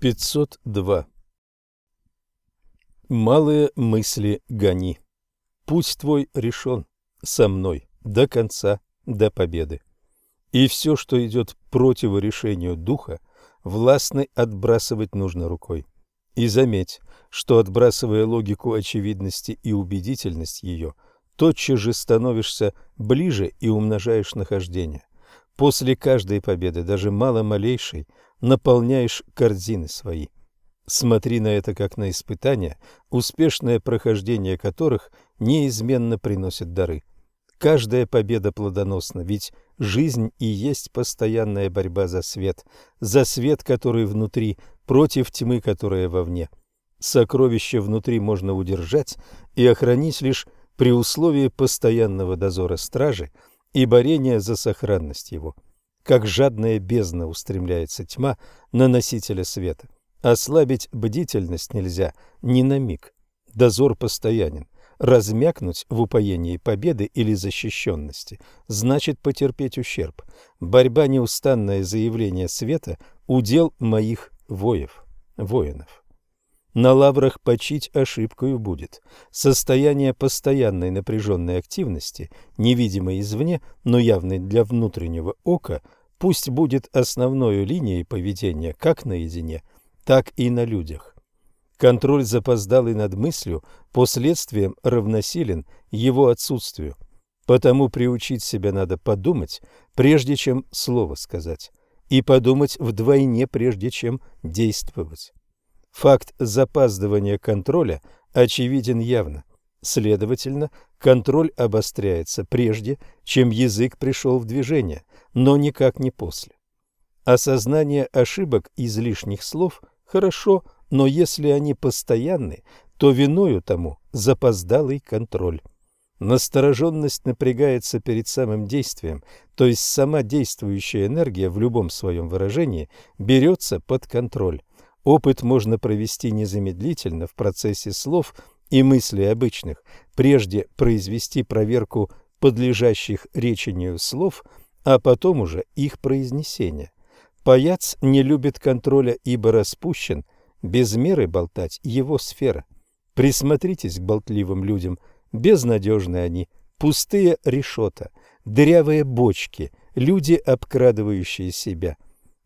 502. Малые мысли гони. Путь твой решен со мной до конца, до победы. И все, что идет против решению духа, властный отбрасывать нужно рукой. И заметь, что отбрасывая логику очевидности и убедительность ее, тотчас же становишься ближе и умножаешь нахождение. После каждой победы, даже мало-малейшей, наполняешь корзины свои. Смотри на это как на испытание, успешное прохождение которых неизменно приносит дары. Каждая победа плодоносна, ведь жизнь и есть постоянная борьба за свет, за свет, который внутри, против тьмы, которая вовне. Сокровище внутри можно удержать и охранить лишь при условии постоянного дозора стражи и борения за сохранность его как жадная бездна устремляется тьма на носителя света. Ослабить бдительность нельзя ни на миг. Дозор постоянен. Размякнуть в упоении победы или защищенности значит потерпеть ущерб. Борьба неустанное заявление света – удел моих воев, воинов. На лаврах почить ошибкою будет. Состояние постоянной напряженной активности, невидимой извне, но явной для внутреннего ока, пусть будет основной линией поведения как наедине, так и на людях. Контроль запоздалый над мыслью последствием равносилен его отсутствию. Потому приучить себя надо подумать, прежде чем слово сказать, и подумать вдвойне, прежде чем действовать. Факт запаздывания контроля очевиден явно. Следовательно, контроль обостряется прежде, чем язык пришел в движение, но никак не после. Осознание ошибок излишних слов хорошо, но если они постоянны, то виною тому запоздалый контроль. Настороженность напрягается перед самым действием, то есть сама действующая энергия в любом своем выражении берется под контроль. Опыт можно провести незамедлительно в процессе слов и мыслей обычных, прежде произвести проверку подлежащих речению слов, а потом уже их произнесение. Паяц не любит контроля, ибо распущен, без меры болтать его сфера. Присмотритесь к болтливым людям, безнадежны они, пустые решета, дырявые бочки, люди, обкрадывающие себя.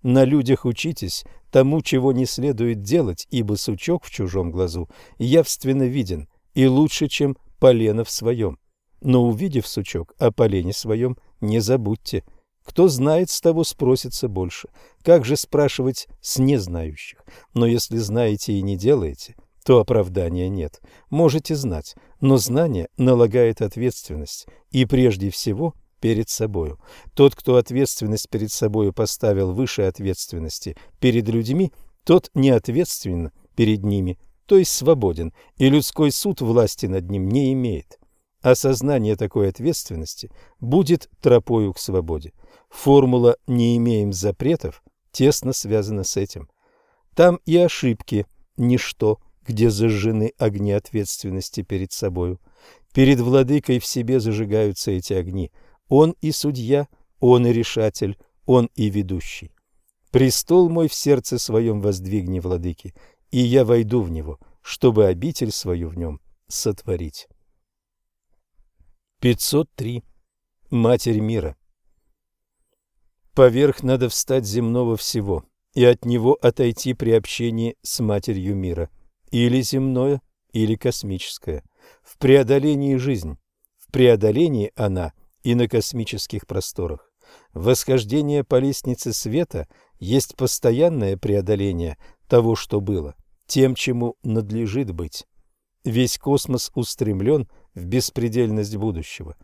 На людях учитесь, тому, чего не следует делать, ибо сучок в чужом глазу явственно виден и лучше, чем полено в своем. Но увидев сучок о полене своем, не забудьте. Кто знает, с того спросится больше. Как же спрашивать с незнающих? Но если знаете и не делаете, то оправдания нет. Можете знать, но знание налагает ответственность, и прежде всего перед собою. Тот, кто ответственность перед собою поставил выше ответственности перед людьми, тот не ответственен перед ними, то есть свободен, и людской суд власти над ним не имеет. Осознание такой ответственности будет тропою к свободе. Формула «не имеем запретов» тесно связана с этим. Там и ошибки – ничто, где зажжены огни ответственности перед собою. Перед владыкой в себе зажигаются эти огни – он и судья, он и решатель, он и ведущий. Престол мой в сердце своем воздвигни, владыки, и я войду в него, чтобы обитель свою в нем сотворить. 503. Матерь мира. Поверх надо встать земного всего и от него отойти при общении с Матерью мира, или земное, или космическое, в преодолении жизнь. В преодолении она – и на космических просторах. Восхождение по лестнице света есть постоянное преодоление того, что было, тем, чему надлежит быть. Весь космос устремлен в беспредельность будущего.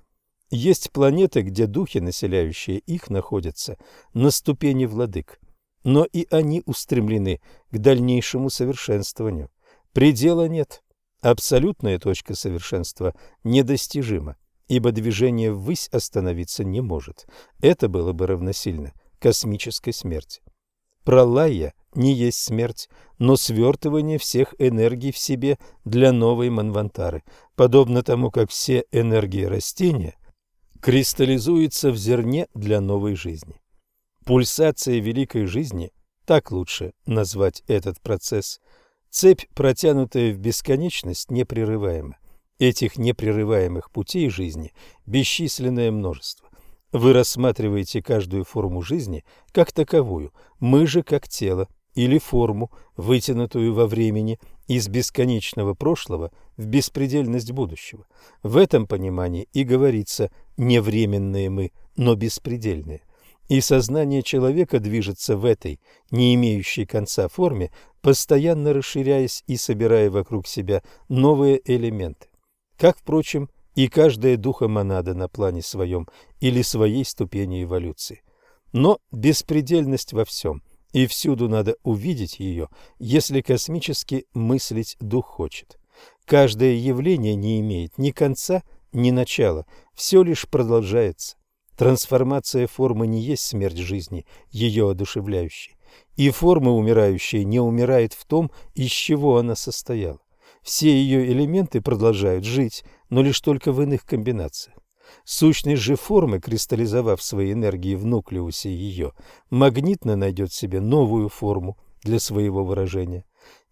Есть планеты, где духи, населяющие их, находятся на ступени владык, но и они устремлены к дальнейшему совершенствованию. Предела нет. Абсолютная точка совершенства недостижима ибо движение ввысь остановиться не может. Это было бы равносильно космической смерти. Пролая не есть смерть, но свертывание всех энергий в себе для новой манвантары, подобно тому, как все энергии растения кристаллизуются в зерне для новой жизни. Пульсация великой жизни Так лучше назвать этот процесс. Цепь, протянутая в бесконечность, непрерываема. Этих непрерываемых путей жизни бесчисленное множество. Вы рассматриваете каждую форму жизни как таковую, мы же как тело, или форму, вытянутую во времени из бесконечного прошлого в беспредельность будущего. В этом понимании и говорится не временные мы, но беспредельные. И сознание человека движется в этой, не имеющей конца форме, постоянно расширяясь и собирая вокруг себя новые элементы. Как, впрочем, и каждая духомонада на плане своем или своей ступени эволюции. Но беспредельность во всем – и всюду надо увидеть ее, если космически мыслить дух хочет. Каждое явление не имеет ни конца, ни начала, все лишь продолжается. Трансформация формы не есть смерть жизни, ее одушевляющей. И форма умирающая не умирает в том, из чего она состояла. Все ее элементы продолжают жить, но лишь только в иных комбинациях. Сущность же формы, кристаллизовав свои энергии в нуклеусе ее, магнитно найдет себе новую форму для своего выражения.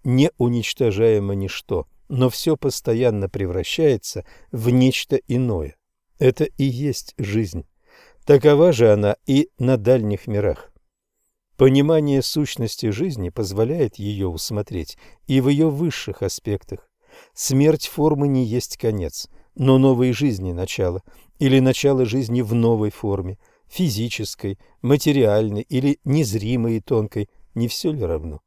Не уничтожаемо ничто, но все постоянно превращается в нечто иное. Это и есть жизнь. Такова же она и на дальних мирах. Понимание сущности жизни позволяет ее усмотреть и в ее высших аспектах. Смерть формы не есть конец, но новой жизни начало, или начало жизни в новой форме, физической, материальной или незримой и тонкой, не все ли равно?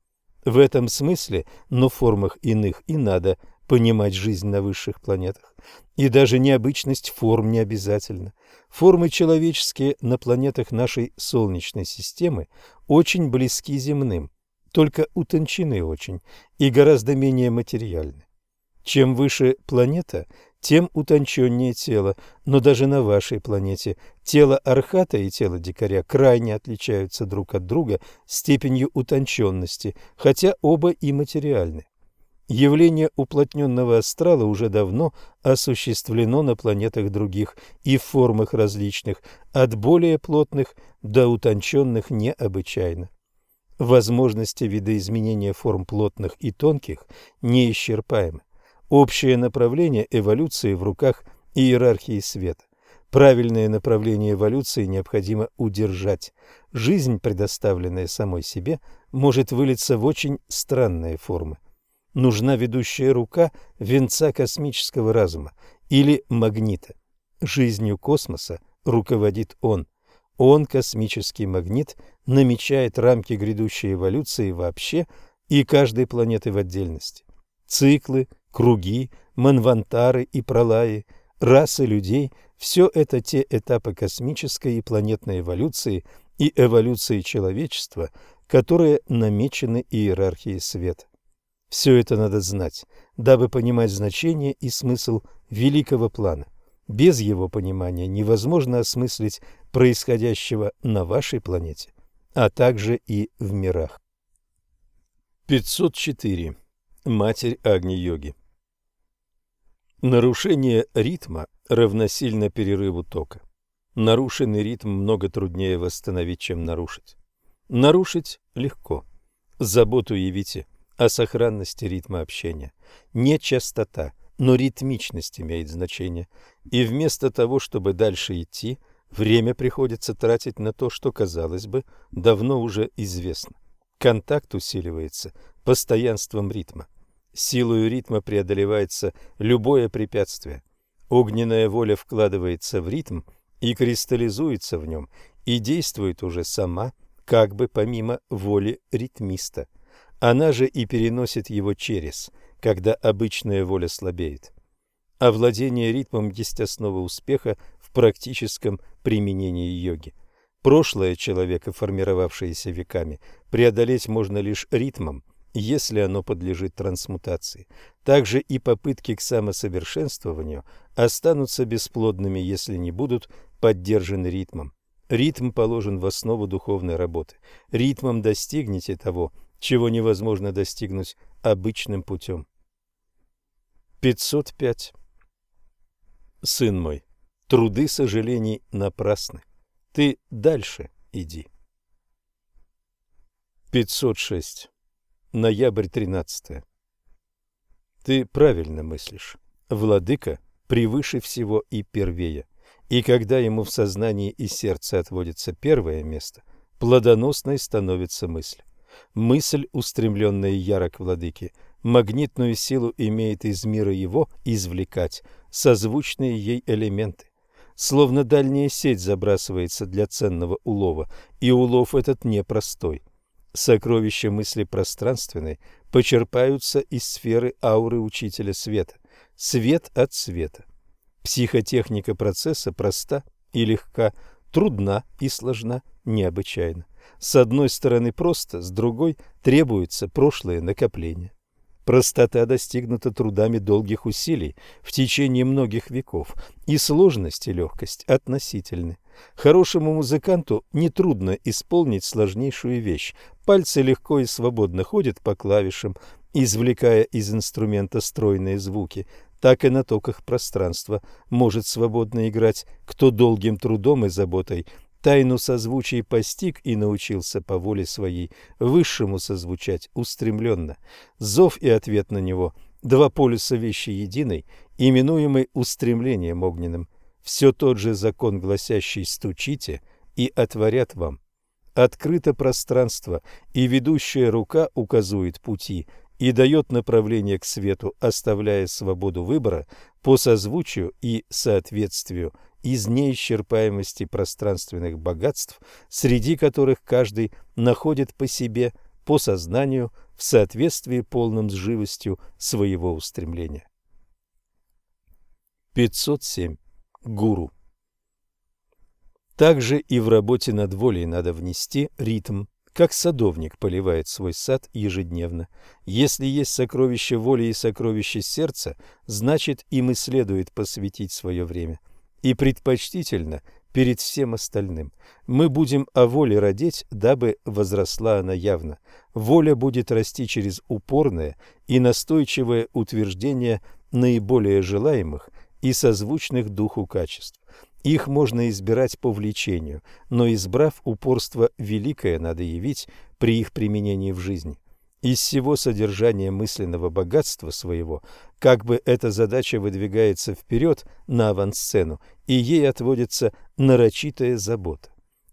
В этом смысле, но в формах иных и надо понимать жизнь на высших планетах. И даже необычность форм не обязательно. Формы человеческие на планетах нашей Солнечной системы очень близки земным, только утончены очень и гораздо менее материальны. Чем выше планета, тем утонченнее тело, но даже на вашей планете тело архата и тело дикаря крайне отличаются друг от друга степенью утонченности, хотя оба и материальны. Явление уплотненного астрала уже давно осуществлено на планетах других и в формах различных, от более плотных до утонченных необычайно. Возможности видоизменения форм плотных и тонких неисчерпаемы. Общее направление эволюции в руках иерархии света. Правильное направление эволюции необходимо удержать. Жизнь, предоставленная самой себе, может вылиться в очень странные формы. Нужна ведущая рука венца космического разума или магнита. Жизнью космоса руководит он. Он, космический магнит, намечает рамки грядущей эволюции вообще и каждой планеты в отдельности. Циклы, круги, манвантары и пролаи, расы людей – все это те этапы космической и планетной эволюции и эволюции человечества, которые намечены иерархией света. Все это надо знать, дабы понимать значение и смысл великого плана. Без его понимания невозможно осмыслить происходящего на вашей планете, а также и в мирах. 504. Матерь Агни-йоги Нарушение ритма равносильно перерыву тока. Нарушенный ритм много труднее восстановить, чем нарушить. Нарушить легко. Заботу явите о сохранности ритма общения. Не частота, но ритмичность имеет значение. И вместо того, чтобы дальше идти, время приходится тратить на то, что, казалось бы, давно уже известно. Контакт усиливается постоянством ритма. Силою ритма преодолевается любое препятствие. Огненная воля вкладывается в ритм и кристаллизуется в нем, и действует уже сама, как бы помимо воли ритмиста. Она же и переносит его через, когда обычная воля слабеет. Овладение ритмом есть основа успеха в практическом применении йоги. Прошлое человека, формировавшееся веками, преодолеть можно лишь ритмом, если оно подлежит трансмутации. Также и попытки к самосовершенствованию останутся бесплодными, если не будут поддержаны ритмом. Ритм положен в основу духовной работы. Ритмом достигнете того, чего невозможно достигнуть обычным путем. 505. Сын мой, труды сожалений напрасны. Ты дальше иди. 506. Ноябрь 13. Ты правильно мыслишь. Владыка превыше всего и первее. И когда ему в сознании и сердце отводится первое место, плодоносной становится мысль. Мысль, устремленная яро к владыке, магнитную силу имеет из мира его извлекать созвучные ей элементы. Словно дальняя сеть забрасывается для ценного улова, и улов этот непростой. Сокровища мысли пространственной почерпаются из сферы ауры учителя света. Свет от света. Психотехника процесса проста и легка, трудна и сложна необычайно. С одной стороны просто, с другой требуется прошлое накопление. Простота достигнута трудами долгих усилий в течение многих веков, и сложность и легкость относительны. Хорошему музыканту нетрудно исполнить сложнейшую вещь. Пальцы легко и свободно ходят по клавишам, извлекая из инструмента стройные звуки. Так и на токах пространства может свободно играть, кто долгим трудом и заботой тайну созвучий постиг и научился по воле своей высшему созвучать устремленно. Зов и ответ на него – два полюса вещи единой, именуемый устремлением огненным – все тот же закон, гласящий «стучите» и «отворят вам». Открыто пространство, и ведущая рука указывает пути и дает направление к свету, оставляя свободу выбора по созвучию и соответствию из неисчерпаемости пространственных богатств, среди которых каждый находит по себе, по сознанию, в соответствии полным с живостью своего устремления. 507 гуру. Также и в работе над волей надо внести ритм, как садовник поливает свой сад ежедневно. Если есть сокровище воли и сокровище сердца, значит им и следует посвятить свое время. И предпочтительно перед всем остальным. Мы будем о воле родить, дабы возросла она явно. Воля будет расти через упорное и настойчивое утверждение наиболее желаемых – и созвучных духу качеств. Их можно избирать по влечению, но избрав упорство великое надо явить при их применении в жизни. Из всего содержания мысленного богатства своего, как бы эта задача выдвигается вперед на авансцену, и ей отводится нарочитая забота.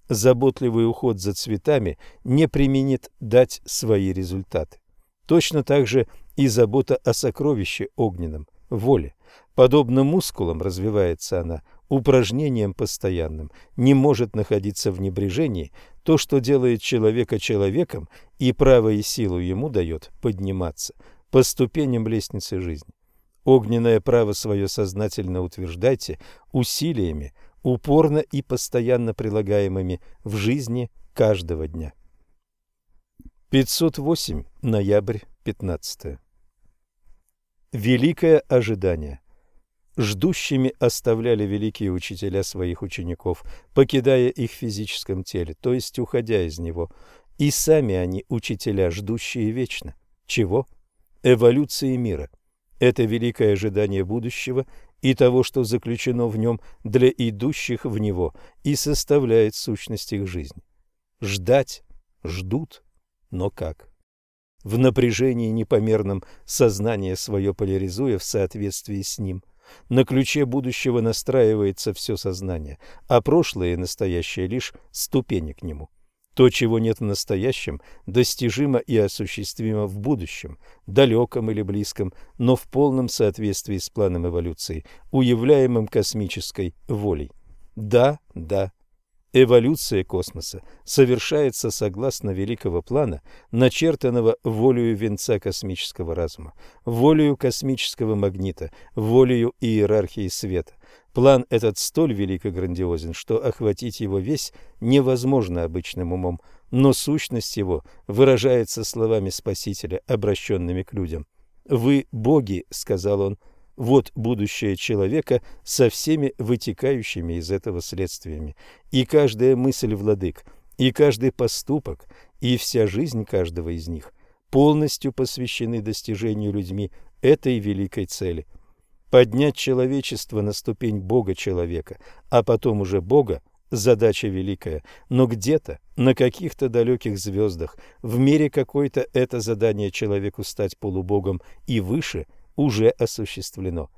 Заботливый уход за цветами не применит дать свои результаты. Точно так же и забота о сокровище огненном, воле. Подобно мускулам развивается она, упражнением постоянным, не может находиться в небрежении то, что делает человека человеком и право и силу ему дает подниматься по ступеням лестницы жизни. Огненное право свое сознательно утверждайте усилиями, упорно и постоянно прилагаемыми в жизни каждого дня. 508. Ноябрь 15. Великое ожидание. Ждущими оставляли великие учителя своих учеников, покидая их в физическом теле, то есть уходя из него. И сами они, учителя, ждущие вечно. Чего? Эволюции мира. Это великое ожидание будущего и того, что заключено в нем для идущих в него и составляет сущность их жизни. Ждать ждут, но как? в напряжении непомерном сознание свое поляризуя в соответствии с ним. На ключе будущего настраивается все сознание, а прошлое и настоящее лишь ступени к нему. То, чего нет в настоящем, достижимо и осуществимо в будущем, далеком или близком, но в полном соответствии с планом эволюции, уявляемым космической волей. Да, да, Эволюция космоса совершается согласно великого плана, начертанного волею венца космического разума, волею космического магнита, волею иерархии света. План этот столь велик и грандиозен, что охватить его весь невозможно обычным умом, но сущность его выражается словами Спасителя, обращенными к людям. «Вы боги», — сказал он, — вот будущее человека со всеми вытекающими из этого следствиями. И каждая мысль владык, и каждый поступок, и вся жизнь каждого из них полностью посвящены достижению людьми этой великой цели. Поднять человечество на ступень Бога человека, а потом уже Бога задача великая, но где-то, на каких-то далеких звездах, в мире какой-то это задание человеку стать полубогом и выше уже осуществлено.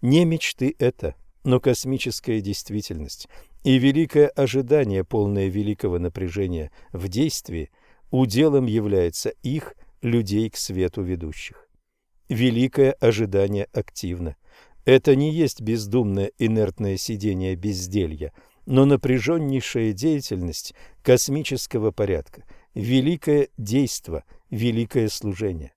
Не мечты это, но космическая действительность и великое ожидание, полное великого напряжения в действии, уделом является их, людей к свету ведущих. Великое ожидание активно. Это не есть бездумное инертное сидение безделья, но напряженнейшая деятельность космического порядка, великое действо, великое служение.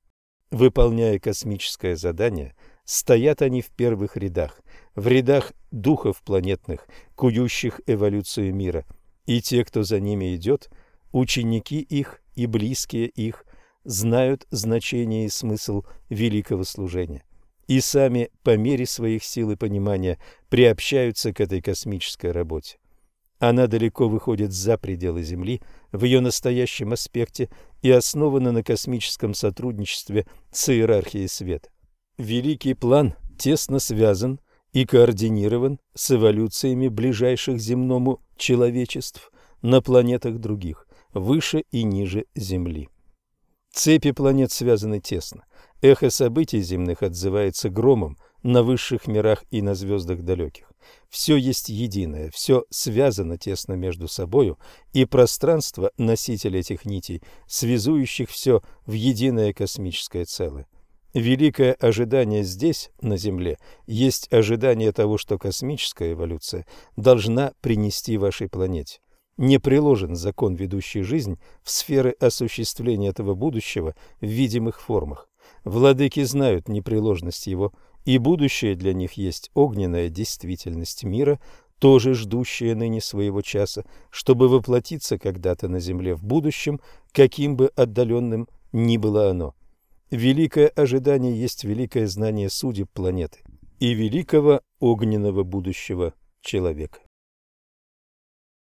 Выполняя космическое задание, стоят они в первых рядах, в рядах духов планетных, кующих эволюцию мира, и те, кто за ними идет, ученики их и близкие их, знают значение и смысл великого служения и сами по мере своих сил и понимания приобщаются к этой космической работе. Она далеко выходит за пределы Земли в ее настоящем аспекте и основана на космическом сотрудничестве с иерархией света. Великий план тесно связан и координирован с эволюциями ближайших земному человечеств на планетах других, выше и ниже Земли. Цепи планет связаны тесно. Эхо событий земных отзывается громом на высших мирах и на звездах далеких. Все есть единое, все связано тесно между собою, и пространство – носитель этих нитей, связующих все в единое космическое целое. Великое ожидание здесь, на Земле, есть ожидание того, что космическая эволюция должна принести вашей планете. Не приложен закон, ведущий жизнь в сферы осуществления этого будущего в видимых формах. Владыки знают непреложность его, и будущее для них есть огненная действительность мира, тоже ждущая ныне своего часа, чтобы воплотиться когда-то на земле в будущем, каким бы отдаленным ни было оно. Великое ожидание есть великое знание судеб планеты и великого огненного будущего человека.